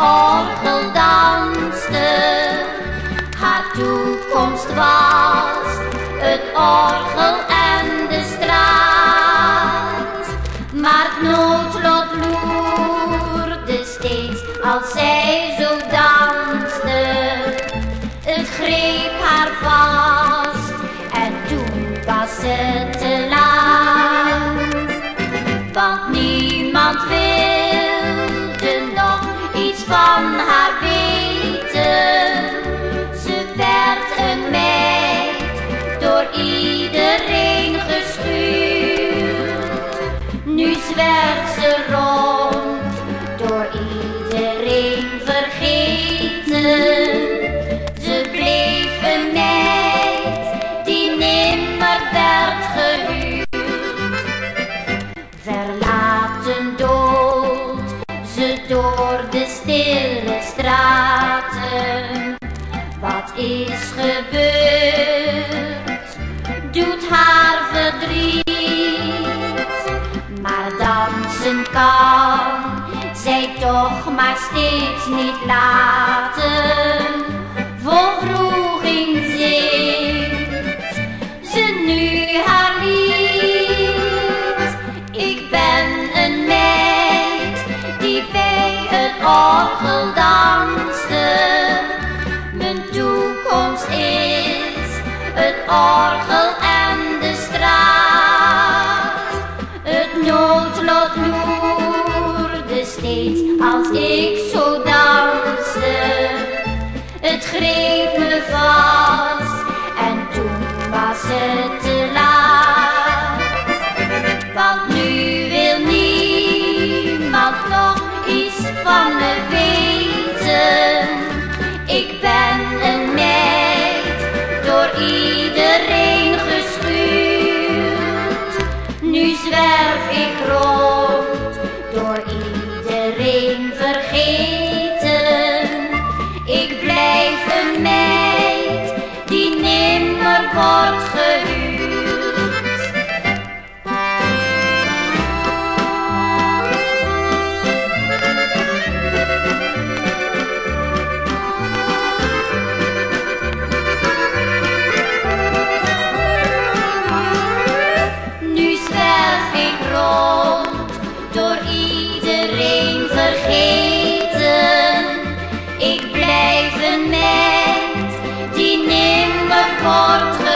orgel danste. Haar toekomst was het orgel en de straat. Maar het noodlot loerde steeds als zij zo danste. Nu zwerft ze rond, door iedereen vergeten. Ze bleef een meid die nimmer werd gehuurd. Verlaten dood, ze door de stille straten. Wat is gebeurd, kan zij toch maar steeds niet laten. Vol vroeging zingt ze nu haar lied. Ik ben een meid die bij het orgel danste. Mijn toekomst is het orgel als ik zo danste. Het greep me vast en toen was het te laat. Want nu wil niemand nog iets van me weten. Ik ben een meid door iedereen geschuurd. Nu zwerf ik rond, vergeten. Ik blijf een meid die nimmer wordt gehuwd. Nu zwerf ik rond door iedereen vergeten. portrait.